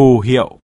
phù hiệu.